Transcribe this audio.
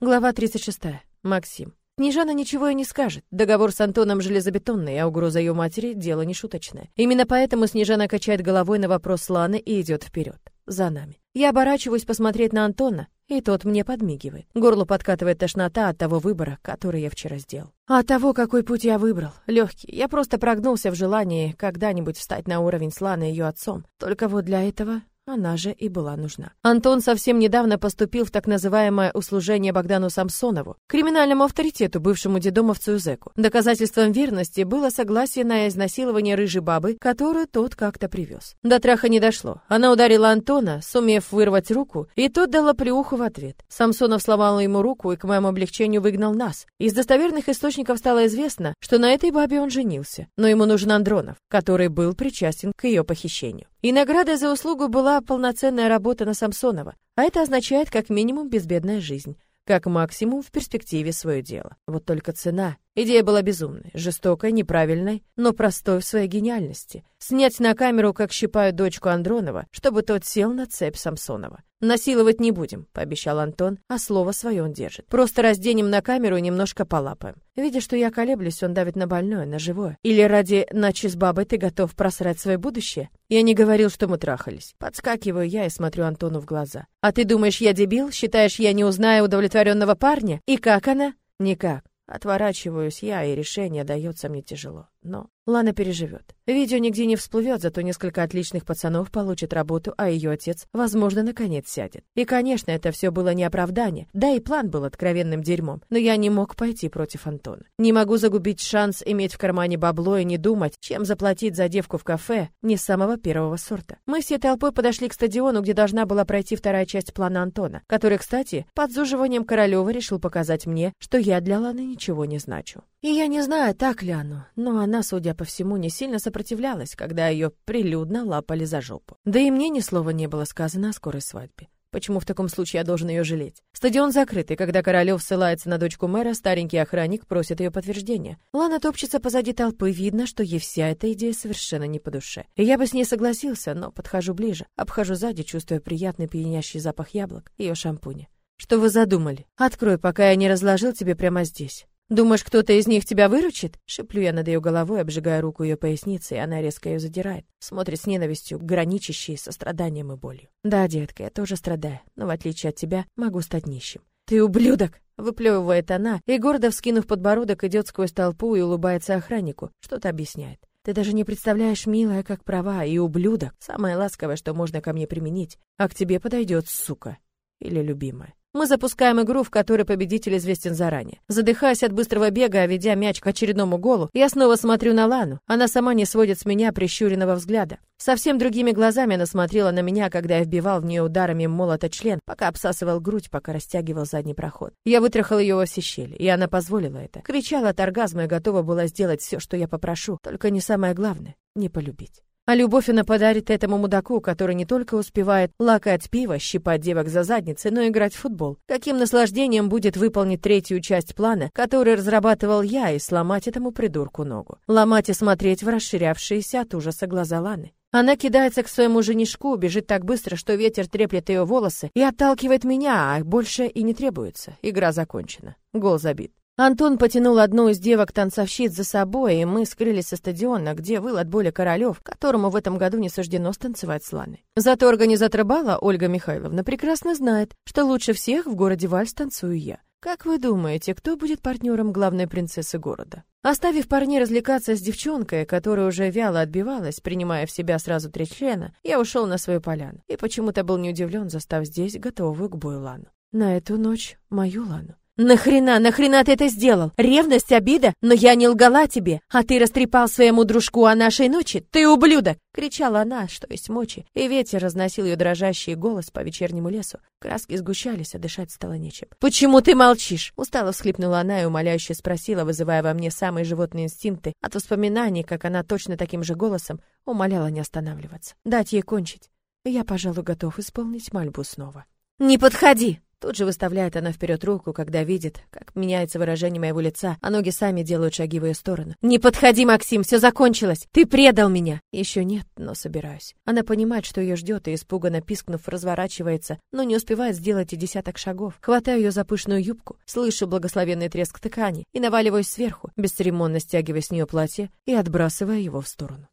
Глава 36. Максим. Снежана ничего и не скажет. Договор с Антоном железобетонный, а угроза ее матери — дело не шуточное. Именно поэтому Снежана качает головой на вопрос Ланы и идет вперед. За нами. Я оборачиваюсь посмотреть на Антона, и тот мне подмигивает. Горло подкатывает тошнота от того выбора, который я вчера сделал. От того, какой путь я выбрал. Легкий. Я просто прогнулся в желании когда-нибудь встать на уровень с Ланой и ее отцом. Только вот для этого она же и была нужна. Антон совсем недавно поступил в так называемое услужение Богдану Самсонову, криминальному авторитету, бывшему дедомовцу зэку. Доказательством верности было согласие на изнасилование рыжей бабы, которую тот как-то привез. До траха не дошло. Она ударила Антона, сумев вырвать руку, и тот дал плюху в ответ. Самсонов сломал ему руку и к моему облегчению выгнал нас. Из достоверных источников стало известно, что на этой бабе он женился. Но ему нужен Андронов, который был причастен к ее похищению. И наградой за услугу была полноценная работа на Самсонова, а это означает как минимум безбедная жизнь, как максимум в перспективе свое дело. Вот только цена. Идея была безумной, жестокой, неправильной, но простой в своей гениальности. Снять на камеру, как щипают дочку Андронова, чтобы тот сел на цепь Самсонова. «Насиловать не будем», — пообещал Антон, а слово свое он держит. «Просто разденем на камеру и немножко полапаем». Видя, что я колеблюсь, он давит на больное, на живое. Или ради ночи с бабой ты готов просрать свое будущее? Я не говорил, что мы трахались. Подскакиваю я и смотрю Антону в глаза. «А ты думаешь, я дебил? Считаешь, я не узнаю удовлетворенного парня? И как она?» «Никак. Отворачиваюсь я, и решение дается мне тяжело. Но Лана переживет. Видео нигде не всплывет, зато несколько отличных пацанов получат работу, а ее отец, возможно, наконец сядет. И, конечно, это все было не оправдание, да и план был откровенным дерьмом, но я не мог пойти против Антона. Не могу загубить шанс иметь в кармане бабло и не думать, чем заплатить за девку в кафе не самого первого сорта. Мы всей толпой подошли к стадиону, где должна была пройти вторая часть плана Антона, который, кстати, под зуживанием Королева решил показать мне, что я для Ланы ничего не значу. И я не знаю, так ли оно, но она, судя по всему, не сильно сопротивлялась, когда ее прилюдно лапали за жопу. Да и мне ни слова не было сказано о скорой свадьбе. Почему в таком случае я должен ее жалеть? Стадион закрыт, и когда Королев ссылается на дочку мэра, старенький охранник просит ее подтверждения. Лана топчется позади толпы, видно, что ей вся эта идея совершенно не по душе. И я бы с ней согласился, но подхожу ближе, обхожу сзади, чувствуя приятный пьянящий запах яблок, ее шампуня. Что вы задумали? Открой, пока я не разложил тебе прямо здесь. «Думаешь, кто-то из них тебя выручит?» Шеплю я над ее головой, обжигая руку ее поясницы, и она резко ее задирает. Смотрит с ненавистью, граничащей со страданием и болью. «Да, детка, я тоже страдаю, но в отличие от тебя могу стать нищим». «Ты ублюдок!» — выплевывает она, и, гордо вскинув подбородок, идет сквозь толпу и улыбается охраннику, что-то объясняет. Ты даже не представляешь, милая, как права, и ублюдок, самое ласковое, что можно ко мне применить, а к тебе подойдет, сука, или любимая. Мы запускаем игру, в которой победитель известен заранее. Задыхаясь от быстрого бега, а ведя мяч к очередному голу, я снова смотрю на Лану. Она сама не сводит с меня прищуренного взгляда. Совсем другими глазами она смотрела на меня, когда я вбивал в нее ударами молота член, пока обсасывал грудь, пока растягивал задний проход. Я вытрахал ее во все щели, и она позволила это. Кричала от оргазма и готова была сделать все, что я попрошу, только не самое главное — не полюбить. А любовь она подарит этому мудаку, который не только успевает лакать пиво, щипать девок за задницы, но и играть в футбол. Каким наслаждением будет выполнить третью часть плана, который разрабатывал я, и сломать этому придурку ногу. Ломать и смотреть в расширявшиеся от ужаса глаза Ланы. Она кидается к своему женишку, бежит так быстро, что ветер треплет ее волосы и отталкивает меня, а больше и не требуется. Игра закончена. Гол забит. Антон потянул одну из девок-танцовщиц за собой, и мы скрылись со стадиона, где выл от боли Королёв, которому в этом году не суждено станцевать с Ланой. Зато организатор бала, Ольга Михайловна, прекрасно знает, что лучше всех в городе вальс танцую я. Как вы думаете, кто будет партнером главной принцессы города? Оставив парней развлекаться с девчонкой, которая уже вяло отбивалась, принимая в себя сразу три члена, я ушел на свою поляну и почему-то был не удивлен, застав здесь готовую к бою Лану. На эту ночь мою Лану. «Нахрена, нахрена ты это сделал? Ревность, обида? Но я не лгала тебе, а ты растрепал своему дружку о нашей ночи? Ты ублюдок!» Кричала она, что есть мочи, и ветер разносил ее дрожащий голос по вечернему лесу. Краски сгущались, а дышать стало нечем. «Почему ты молчишь?» Устало всхлипнула она и умоляюще спросила, вызывая во мне самые животные инстинкты, от воспоминаний, как она точно таким же голосом умоляла не останавливаться. Дать ей кончить. Я, пожалуй, готов исполнить мольбу снова. «Не подходи!» Тут же выставляет она вперед руку, когда видит, как меняется выражение моего лица, а ноги сами делают шаги в ее сторону. «Не подходи, Максим, все закончилось! Ты предал меня!» Еще нет, но собираюсь. Она понимает, что ее ждет, и испуганно пискнув, разворачивается, но не успевает сделать и десяток шагов. Хватаю ее за пышную юбку, слышу благословенный треск ткани и наваливаюсь сверху, бесцеремонно стягивая с нее платье и отбрасывая его в сторону.